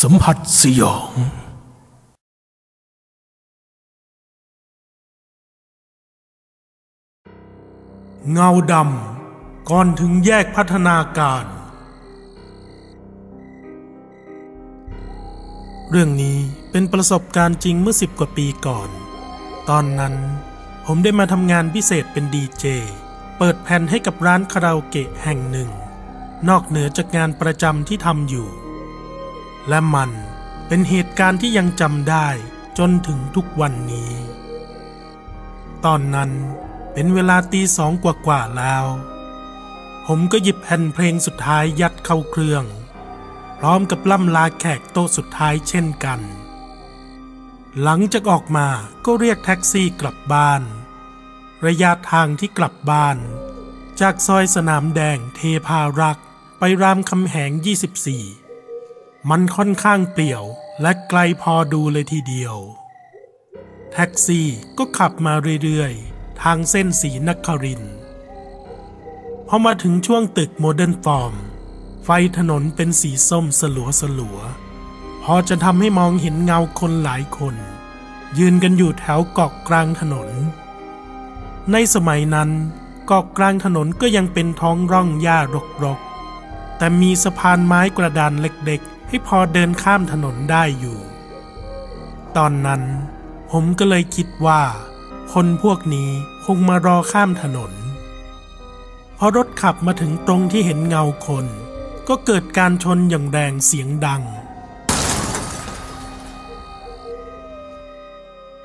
สัมผัสสยอง เงาดำก่อนถึงแยกพัฒนาการ เรื่องนี้เป็นประสบการณ์จริงเมื่อสิบกว่าปีก่อน ตอนนั้นผมได้มาทำงานพิเศษเป็นดีเจ เปิดแผ่นให้กับร้านคาราโอเกะแห่งหนึ่ง นอกเหนือจากงานประจำที่ทำอยู่ และมันเป็นเหตุการณ์ที่ยังจำได้จนถึงทุกวันนี้ ตอนนั้นเป็นเวลาตีสองกว่าๆแล้ว ผมก็หยิบแผ่นเพลงสุดท้ายยัดเข้าเครื่อง พร้อมกับล่ำลาแขกโต๊ะสุดท้ายเช่นกัน หลังจากออกมาก็เรียกแท็กซี่กลับบ้าน ระยะทางที่กลับบ้าน จากซอยสนามแดงเทพารักษ์ไปรามคำแหง 24 มันค่อนข้างเปลี่ยวและไกลพอดูเลยทีเดียว แท็กซี่ก็ขับมาเรื่อยๆ ทางเส้นสีนครินพอมาถึงช่วงตึกโมเดิร์นฟอร์ม ไฟถนนเป็นสีส้มสลัวสลัวๆพอจะทำให้มองเห็นเงาคนหลายคน ยืนกันอยู่แถวเกาะกลางถนน ในสมัยนั้นเกาะกลางถนนก็ยังเป็นท้องร่องหญ้ารกๆ แต่มีสะพานไม้กระดานเล็กๆ ให้พอเดินข้ามถนนได้อยู่ ตอนนั้นผมก็เลยคิดว่า คนพวกนี้คงมารอข้ามถนน พอรถขับมาถึงตรงที่เห็นเงาคน ก็เกิดการชนอย่างแรงเสียงดัง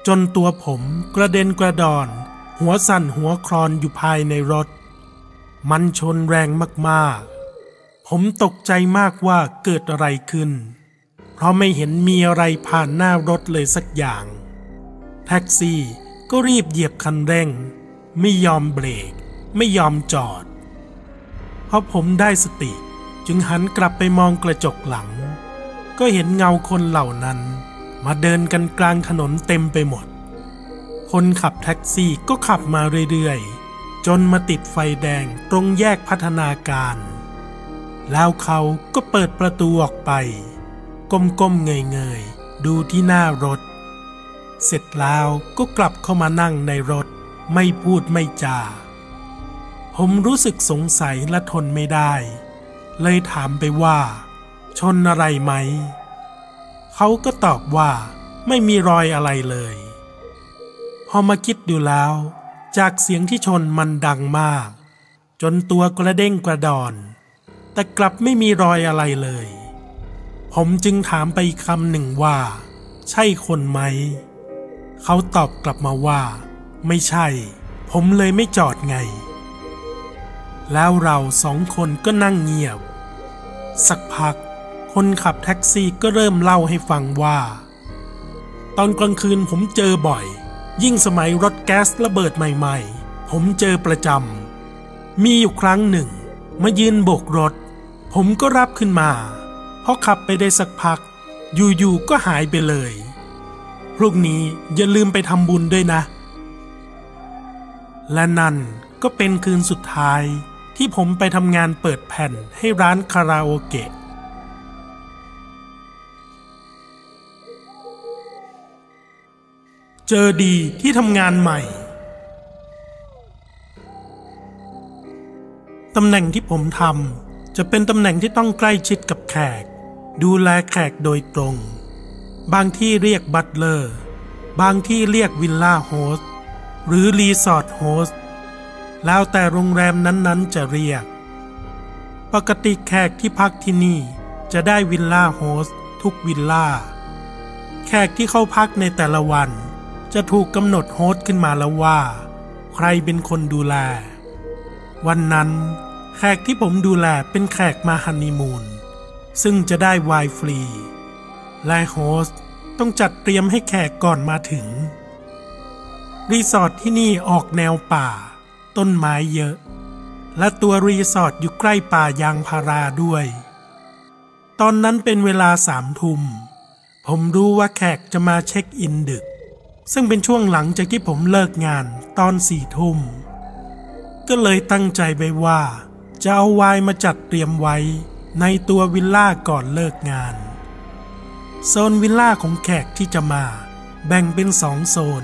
จนตัวผมกระเด็นกระดอน หัวสั่นหัวคลอนอยู่ภายในรถ มันชนแรงมากๆ ผมตกใจมากว่าเกิดอะไรขึ้น เพราะไม่เห็นมีอะไรผ่านหน้ารถเลยสักอย่าง แท็กซี่ก็รีบเหยียบคันเร่ง ไม่ยอมเบรก ไม่ยอมจอดพอผมได้สติจึงหันกลับไปมองกระจกหลัง ก็เห็นเงาคนเหล่านั้น มาเดินกันกลางถนนเต็มไปหมด คนขับแท็กซี่ก็ขับมาเรื่อยๆ จนมาติดไฟแดงตรงแยกพัฒนาการ แล้วเขาก็เปิดประตูออกไป ก้มๆเงยๆ ดูที่หน้ารถ เสร็จแล้วก็กลับเข้ามานั่งในรถ ไม่พูดไม่จา ผมรู้สึกสงสัยและทนไม่ได้ เลยถามไปว่า ชนอะไรไหม เขาก็ตอบว่าไม่มีรอยอะไรเลย พอมาคิดดูแล้ว จากเสียงที่ชนมันดังมาก จนตัวกระเด้งกระดอน แต่กลับไม่มีรอยอะไรเลย ผมจึงถามไปคำหนึ่งว่า ใช่คนไหม เขาตอบกลับมาว่า ไม่ใช่ ผมเลยไม่จอดไง แล้วเราสองคนก็นั่งเงียบ สักพัก คนขับแท็กซี่ก็เริ่มเล่าให้ฟังว่า ตอนกลางคืนผมเจอบ่อย ยิ่งสมัยรถแก๊สระเบิดใหม่ ๆ ผมเจอประจำมีอยู่ครั้งหนึ่ง มายืนโบกรถ ผมก็รับขึ้นมาพอขับไปได้สักพัก อยู่ๆก็หายไปเลยพรุ่งนี้อย่าลืมไปทำบุญด้วยนะ และนั่นก็เป็นคืนสุดท้ายที่ผมไปทำงานเปิดแผ่นให้ร้านคาราโอเกะเจอดีที่ทำงานใหม่ ตำแหน่งที่ผมทำ จะเป็นตำแหน่งที่ต้องใกล้ชิดกับแขก ดูแลแขกโดยตรง บางที่เรียกบัตเลอร์ บางที่เรียก villa host หรือ resort host แล้วแต่โรงแรมนั้นๆจะเรียก ปกติแขกที่พักที่นี่จะได้ villa host ทุกวิลล่า แขกที่เข้าพักในแต่ละวัน จะถูกกำหนด host ขึ้นมาแล้วว่า ใครเป็นคนดูแล วันนั้น แขกที่ผมดูแลเป็นแขกมาฮันนีมูน ซึ่งจะได้ไวน์ฟรี และ host ต้องจัดเตรียมให้แขกก่อนมาถึง รีสอร์ทที่นี่ออกแนวป่า ต้นไม้เยอะ และตัวรีสอร์ทอยู่ใกล้ป่ายางพาราด้วย ตอนนั้นเป็นเวลาสามทุ่ม ผมรู้ว่าแขกจะมาเช็คอินดึก ซึ่งเป็นช่วงหลังจากที่ผมเลิกงานตอนสี่ทุ่มก็เลยตั้งใจไปว่า จะเอาไวน์มาจัดเตรียมไว้ในตัววิลล่าก่อนเลิกงาน โซนวิลล่าของแขกที่จะมาแบ่งเป็นสองโซน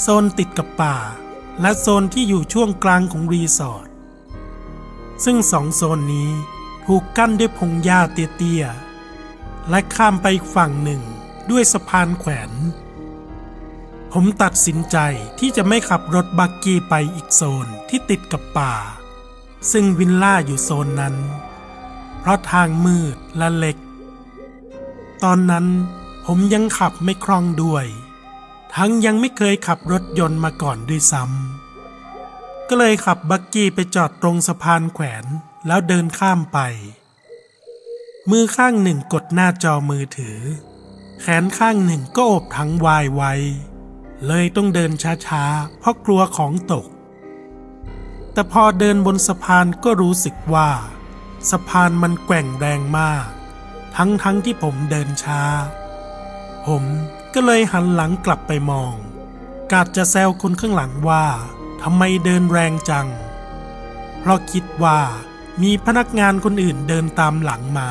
โซนติดกับป่า และโซนที่อยู่ช่วงกลางของรีสอร์ทซึ่งสองโซนนี้ถูกกั้นด้วยพงหญ้าเตี้ยๆและข้ามไปฝั่งหนึ่งด้วยสะพานแขวน ผมตัดสินใจที่จะไม่ขับรถ buggy ไปอีกโซนที่ติดกับป่า ซึ่งวิลล่าอยู่โซนนั้น เพราะทางมืดและเล็ก ตอนนั้นผมยังขับไม่คล่องด้วย ทั้งยังไม่เคยขับรถยนต์มาก่อนด้วยซ้ำก็เลยขับบักกี้ไปจอดตรงสะพานแขวนแล้วเดินข้ามไป มือข้างหนึ่งกดหน้าจอมือถือ แขนข้างหนึ่งก็อบถังวายไว้เลยต้องเดินช้าๆ เพราะกลัวของตก แต่พอเดินบนสะพานก็รู้สึกว่า สะพานมันแกว่งแรงมาก ทั้งๆทที่ผมเดินช้า ผมก็เลยหันหลังกลับไปมอง กาดจะแซวคนข้างหลังว่าทำไมเดินแรงจัง เพราะคิดว่ามีพนักงานคนอื่นเดินตามหลังมา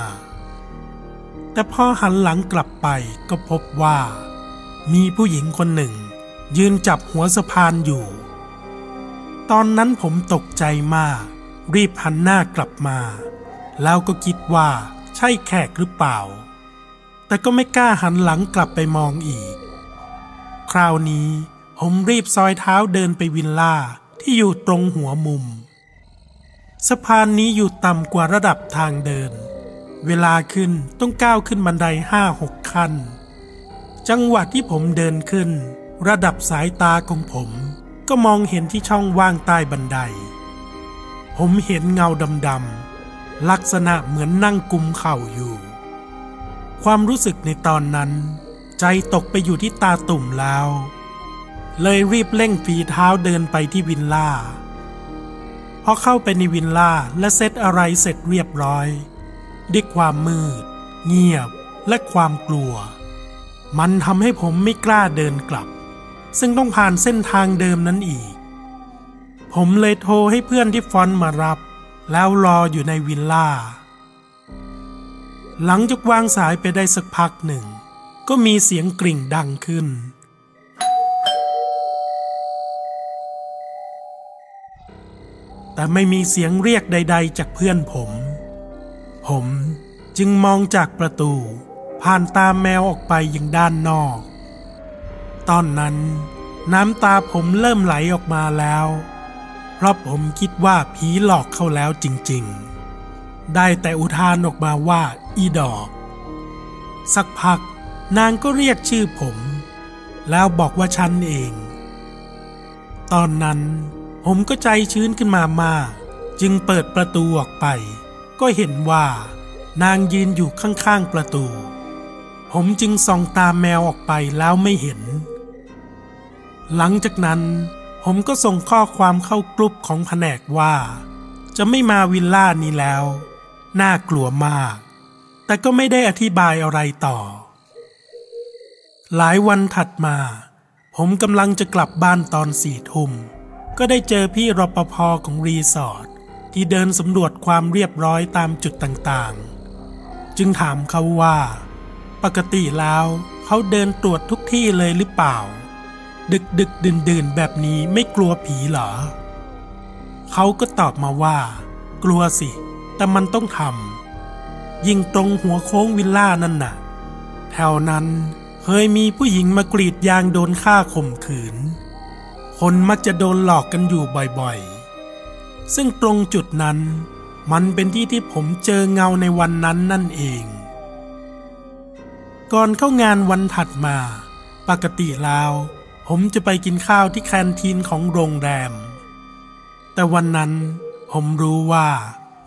แต่พอหันหลังกลับไปก็พบว่า มีผู้หญิงคนหนึ่ง ยืนจับหัวสะพานอยู่ ตอนนั้นผมตกใจมาก รีบหันหน้ากลับมา แล้วก็คิดว่าใช่แขกหรือเปล่า แต่ก็ไม่กล้าหันหลังกลับไปมองอีก คราวนี้ผมรีบซอยเท้าเดินไปวิลล่าที่อยู่ตรงหัวมุม สะพานนี้อยู่ต่ำกว่าระดับทางเดิน เวลาขึ้นต้องก้าวขึ้นบันไดห้าหกขั้น จังหวะที่ผมเดินขึ้น ระดับสายตาของผม ก็มองเห็นที่ช่องว่างใต้บันได ผมเห็นเงาดำๆลักษณะเหมือนนั่งกุมเข่าอยู่ ความรู้สึกในตอนนั้น ใจตกไปอยู่ที่ตาตุ่มแล้ว เลยรีบเร่งฝีเท้าเดินไปที่วินล่าพอเข้าไปในวินล่าและเซตอะไรเสร็จเรียบร้อยด้วยความมืด เงียบและความกลัว มันทำให้ผมไม่กล้าเดินกลับ ซึ่งต้องผ่านเส้นทางเดิมนั้นอีก ผมเลยโทรให้เพื่อนที่ฟอนมารับ แล้วรออยู่ในวิลล่า หลังจากวางสายไปได้สักพักหนึ่ง ก็มีเสียงกริ่งดังขึ้น แต่ไม่มีเสียงเรียกใด ๆ จากเพื่อนผม ผมจึงมองจากประตู ผ่านตาแมวออกไปยังด้านนอก ตอนนั้น น้ำตาผมเริ่มไหลออกมาแล้ว เพราะผมคิดว่าผีหลอกเข้าแล้วจริงๆ ได้แต่อุทานออกมาว่าอีดอก สักพักนางก็เรียกชื่อผม แล้วบอกว่าฉันเอง ตอนนั้นผมก็ใจชื้นขึ้นมามากจึงเปิดประตูออกไป ก็เห็นว่านางยืนอยู่ข้างๆประตู ผมจึงส่องตามแมวออกไปแล้วไม่เห็น หลังจากนั้น ผมก็ส่งข้อความเข้ากลุ่มของแผนกว่า จะไม่มาวิลล่านี้แล้ว น่ากลัวมาก แต่ก็ไม่ได้อธิบายอะไรต่อ หลายวันถัดมา ผมกำลังจะกลับบ้านตอนสี่ทุ่มก็ได้เจอพี่รปภของรีสอร์ทที่เดินสำรวจความเรียบร้อยตามจุดต่างๆ จึงถามเขาว่า ปกติแล้วเขาเดินตรวจทุกที่เลยหรือเปล่า ดึกดึกดื่นดื่นแบบนี้ไม่กลัวผีเหรอ เขาก็ตอบมาว่า กลัวสิ แต่มันต้องทำยิ่งตรงหัวโค้งวิลล่านั่นน่ะ แถวนั้นเคยมีผู้หญิงมากรีดยางโดนฆ่าข่มขืน คนมักจะโดนหลอกกันอยู่บ่อยๆ ซึ่งตรงจุดนั้น มันเป็นที่ที่ผมเจอเงาในวันนั้นนั่นเอง ก่อนเข้างานวันถัดมา ปกติแล้ว ผมจะไปกินข้าวที่แคนทีนของโรงแรม แต่วันนั้นผมรู้ว่า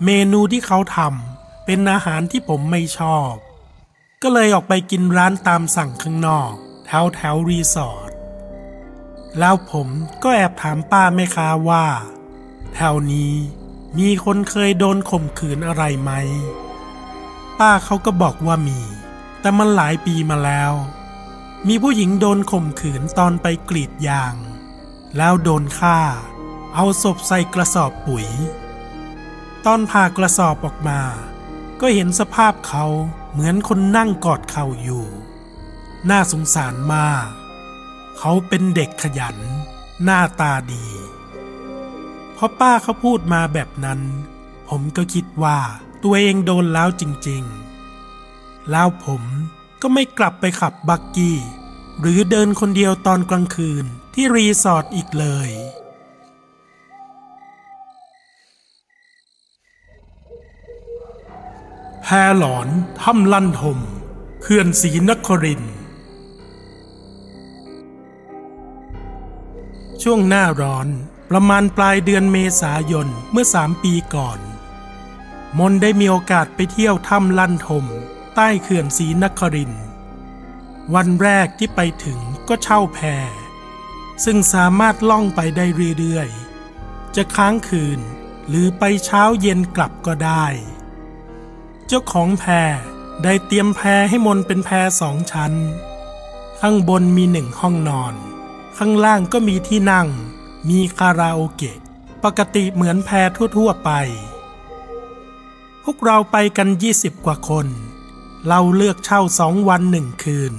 เมนูที่เขาทำเป็นอาหารที่ผมไม่ชอบ ก็เลยออกไปกินร้านตามสั่งข้างนอก แถวแถวรีสอร์ทแล้วผมก็แอบถามป้าแม่ค้าว่า แถวนี้มีคนเคยโดนข่มขืนอะไรไหม ป้าเขาก็บอกว่ามี แต่มันหลายปีมาแล้ว มีผู้หญิงโดนข่มขืนตอนไปกรีดยาง แล้วโดนฆ่า เอาศพใส่กระสอบปุ๋ย ตอนผ่ากระสอบออกมา ก็เห็นสภาพเขาเหมือนคนนั่งกอดเข่าอยู่ น่าสงสารมาก เขาเป็นเด็กขยัน หน้าตาดีพอป้าเขาพูดมาแบบนั้น ผมก็คิดว่าตัวเองโดนแล้วจริงๆ แล้วผม ก็ไม่กลับไปขับบักกี้ หรือเดินคนเดียวตอนกลางคืนที่รีสอร์ทอีกเลยแพหลอนถ้ำลั่นทมเขื่อนศรีนคริน ช่วงหน้าร้อนประมาณปลายเดือนเมษายนเมื่อสามปีก่อน มนได้มีโอกาสไปเที่ยวถ้ำลั่นทม ใต้เขื่อนศรีนคริน วันแรกที่ไปถึงก็เช่าแพซึ่งสามารถล่องไปได้เรื่อยๆ จะค้างคืนหรือไปเช้าเย็นกลับก็ได้ เจ้าของแพได้เตรียมแพให้มนเป็นแพสองชั้น ข้างบนมีหนึ่งห้องนอน ข้างล่างก็มีที่นั่ง มีคาราโอเกะ ปกติเหมือนแพทั่วๆไป พวกเราไปกันยี่สิบกว่าคน เราเลือกเช่าสองวันหนึ่งคืน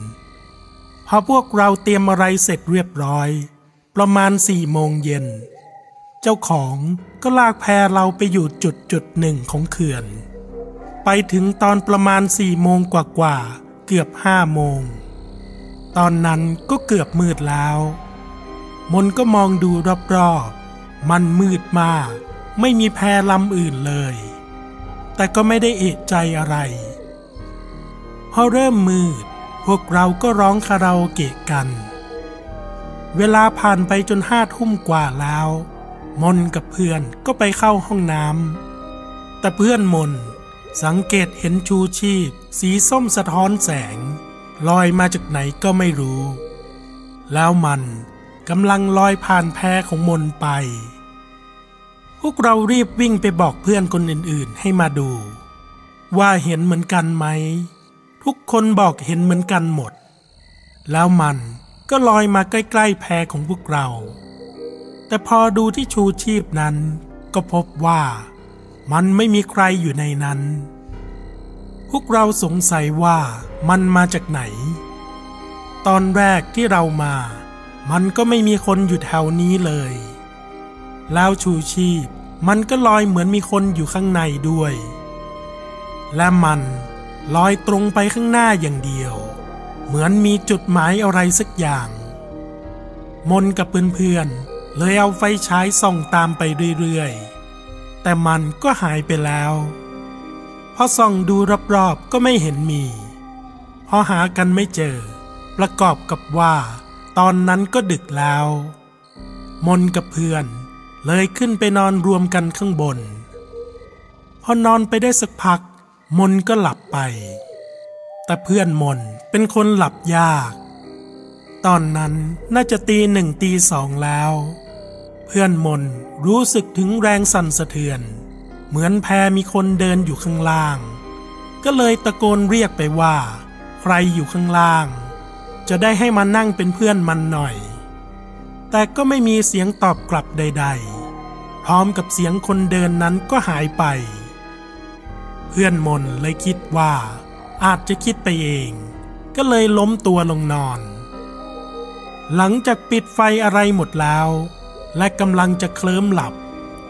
พอพวกเราเตรียมอะไรเสร็จเรียบร้อย ประมาณสี่โมงเย็น เจ้าของก็ลากแพเราไปอยู่จุดจุดหนึ่งของเขื่อน ไปถึงตอนประมาณสี่โมงกว่าๆเกือบห้าโมง ตอนนั้นก็เกือบมืดแล้ว มนก็มองดูรอบๆ มันมืดมาก ไม่มีแพลำอื่นเลย แต่ก็ไม่ได้เอกใจอะไร พอเริ่มมืด พวกเราก็ร้องคาราโอเกะกัน เวลาผ่านไปจนห้าทุ่มกว่าแล้ว มนกับเพื่อนก็ไปเข้าห้องน้ำแต่เพื่อนมนสังเกตเห็นชูชีพ สีส้มสะท้อนแสง ลอยมาจากไหนก็ไม่รู้ แล้วมันกำลังลอยผ่านแพของมนไป พวกเรารีบวิ่งไปบอกเพื่อนคนอื่นๆให้มาดู ว่าเห็นเหมือนกันไหม ทุกคนบอกเห็นเหมือนกันหมด แล้วมันก็ลอยมาใกล้ๆแพของพวกเรา แต่พอดูที่ชูชีพนั้น ก็พบว่า มันไม่มีใครอยู่ในนั้น พวกเราสงสัยว่ามันมาจากไหน ตอนแรกที่เรามา มันก็ไม่มีคนอยู่แถวนี้เลย แล้วชูชีพมันก็ลอยเหมือนมีคนอยู่ข้างในด้วย และมัน ลอยตรงไปข้างหน้าอย่างเดียว เหมือนมีจุดหมายอะไรสักอย่าง มนกับเพื่อนๆเลยเอาไฟฉายส่องตามไปเรื่อยๆ แต่มันก็หายไปแล้วพอส่องดูรอบๆก็ไม่เห็นมี พอหากันไม่เจอ ประกอบกับว่า ตอนนั้นก็ดึกแล้ว มนกับเพื่อนเลยขึ้นไปนอนรวมกันข้างบน พอนอนไปได้สักพัก มนก็หลับไป แต่เพื่อนมนเป็นคนหลับยาก ตอนนั้นน่าจะตีหนึ่งตีสองแล้ว เพื่อนมนรู้สึกถึงแรงสั่นสะเทือน เหมือนแพมีคนเดินอยู่ข้างล่าง ก็เลยตะโกนเรียกไปว่า ใครอยู่ข้างล่าง จะได้ให้มานั่งเป็นเพื่อนมันหน่อย แต่ก็ไม่มีเสียงตอบกลับใด ๆ พร้อมกับเสียงคนเดินนั้นก็หายไป พื่อนมนเลยคิดว่า อาจจะคิดไปเอง ก็เลยล้มตัวลงนอน หลังจากปิดไฟอะไรหมดแล้ว และกำลังจะเคลิ้มหลับ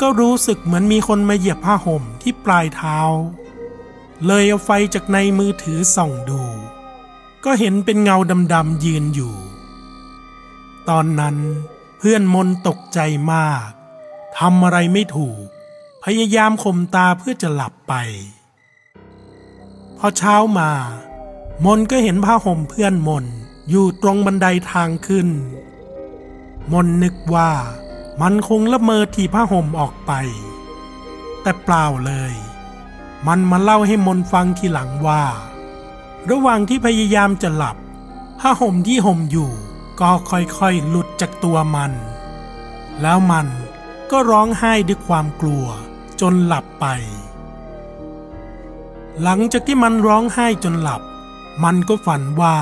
ก็รู้สึกเหมือนมีคนมาเหยียบผ้าห่มที่ปลายเท้า เลยเอาไฟจากในมือถือส่องดู ก็เห็นเป็นเงาดำๆยืนอยู่ ตอนนั้นเพื่อนมนตกใจมากทำอะไรไม่ถูก พยายามข่มตาเพื่อจะหลับไป พอเช้ามามนก็เห็นผ้าห่มเพื่อนมนอยู่ตรงบันไดทางขึ้น มนนึกว่ามันคงละเมอที่ผ้าห่มออกไป แต่เปล่าเลย มันมาเล่าให้มนฟังทีหลังว่า ระหว่างที่พยายามจะหลับ ผ้าห่มที่ห่มอยู่ก็ค่อยๆหลุดจากตัวมัน แล้วมันก็ร้องไห้ด้วยความกลัวจนหลับไป หลังจากที่มันร้องไห้จนหลับ มันก็ฝันว่า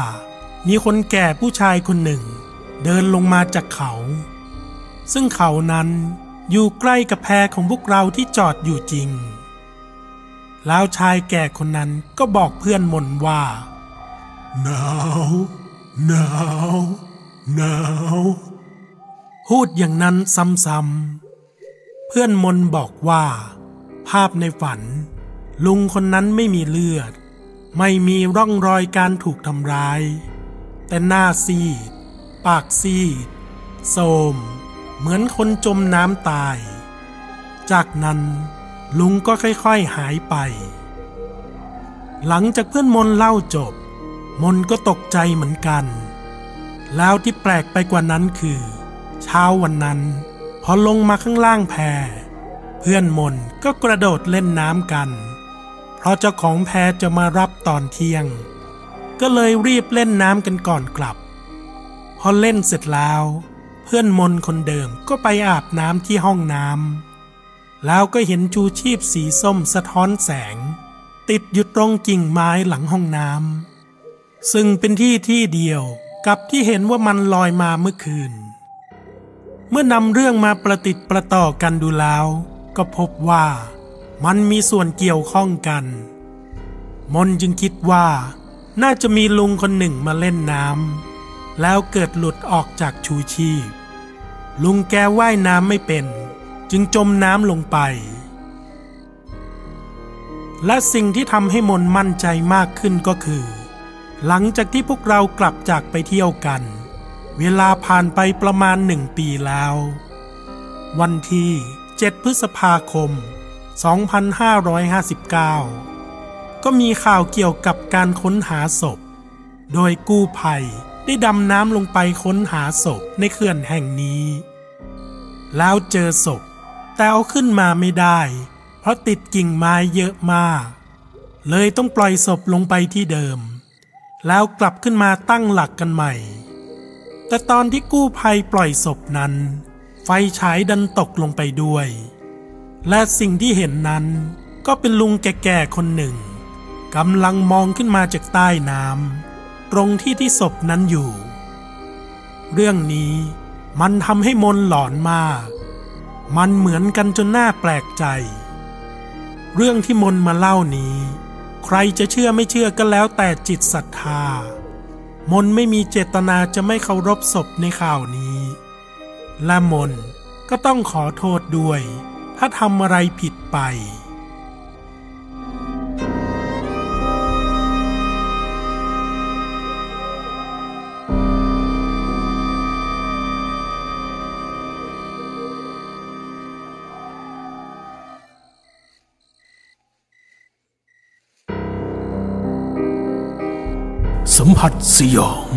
มีคนแก่ผู้ชายคนหนึ่ง เดินลงมาจากเขา ซึ่งเขานั้นอยู่ใกล้กับแพของพวกเราที่จอดอยู่จริง แล้วชายแก่คนนั้นก็บอกเพื่อนมนว่า หนาวหนาวหนาวพูดอย่างนั้นซ้ำๆเพื่อนมนบอกว่า ภาพในฝัน ลุงคนนั้นไม่มีเลือด ไม่มีร่องรอยการถูกทำร้าย แต่หน้าซีด ปากซีดโสมเหมือนคนจมน้ำตาย จากนั้นลุงก็ค่อยๆหายไป หลังจากเพื่อนมนเล่าจบ มนก็ตกใจเหมือนกัน แล้วที่แปลกไปกว่านั้นคือ เช้าวันนั้น พอลงมาข้างล่างแพเพื่อนมนก็กระโดดเล่นน้ำกัน เพราะเจ้าของแพจะมารับตอนเที่ยง ก็เลยรีบเล่นน้ำกันก่อนกลับ พอเล่นเสร็จแล้ว เพื่อนมนคนเดิมก็ไปอาบน้ำที่ห้องน้ำแล้วก็เห็นชูชีพสีส้มสะท้อนแสง ติดอยู่ตรงกิ่งไม้หลังห้องน้ำซึ่งเป็นที่ที่เดียวกับที่เห็นว่ามันลอยมาเมื่อคืน เมื่อนำเรื่องมาประติดประต่อกันดูแล้ว ก็พบว่า มันมีส่วนเกี่ยวข้องกัน มนจึงคิดว่าน่าจะมีลุงคนหนึ่งมาเล่นน้ำแล้วเกิดหลุดออกจากชูชีพ ลุงแกว่ายน้ำไม่เป็น จึงจมน้ำลงไป และสิ่งที่ทำให้มนมั่นใจมากขึ้นก็คือ หลังจากที่พวกเรากลับจากไปเที่ยวกัน เวลาผ่านไปประมาณหนึ่งปีแล้ว วันที่ 7 พฤษภาคม 2559 ก็มีข่าวเกี่ยวกับการค้นหาศพ โดยกู้ภัยได้ดำน้ำลงไปค้นหาศพในเขื่อนแห่งนี้ แล้วเจอศพ แต่เอาขึ้นมาไม่ได้ เพราะติดกิ่งไม้เยอะมาก เลยต้องปล่อยศพลงไปที่เดิม แล้วกลับขึ้นมาตั้งหลักกันใหม่ แต่ตอนที่กู้ภัยปล่อยศพนั้น ไฟฉายดันตกลงไปด้วย และสิ่งที่เห็นนั้น ก็เป็นลุงแก่ๆคนหนึ่งกำลังมองขึ้นมาจากใต้น้ำตรงที่ที่ศพนั้นอยู่ เรื่องนี้มันทำให้มนหลอนมาก มันเหมือนกันจนน่าแปลกใจ เรื่องที่มนมาเล่านี้ ใครจะเชื่อไม่เชื่อก็แล้วแต่จิตศรัทธา มนไม่มีเจตนาจะไม่เคารพศพในข่าวนี้ และมนก็ต้องขอโทษด้วย ถ้าทำอะไรผิดไป สัมผัสสยอง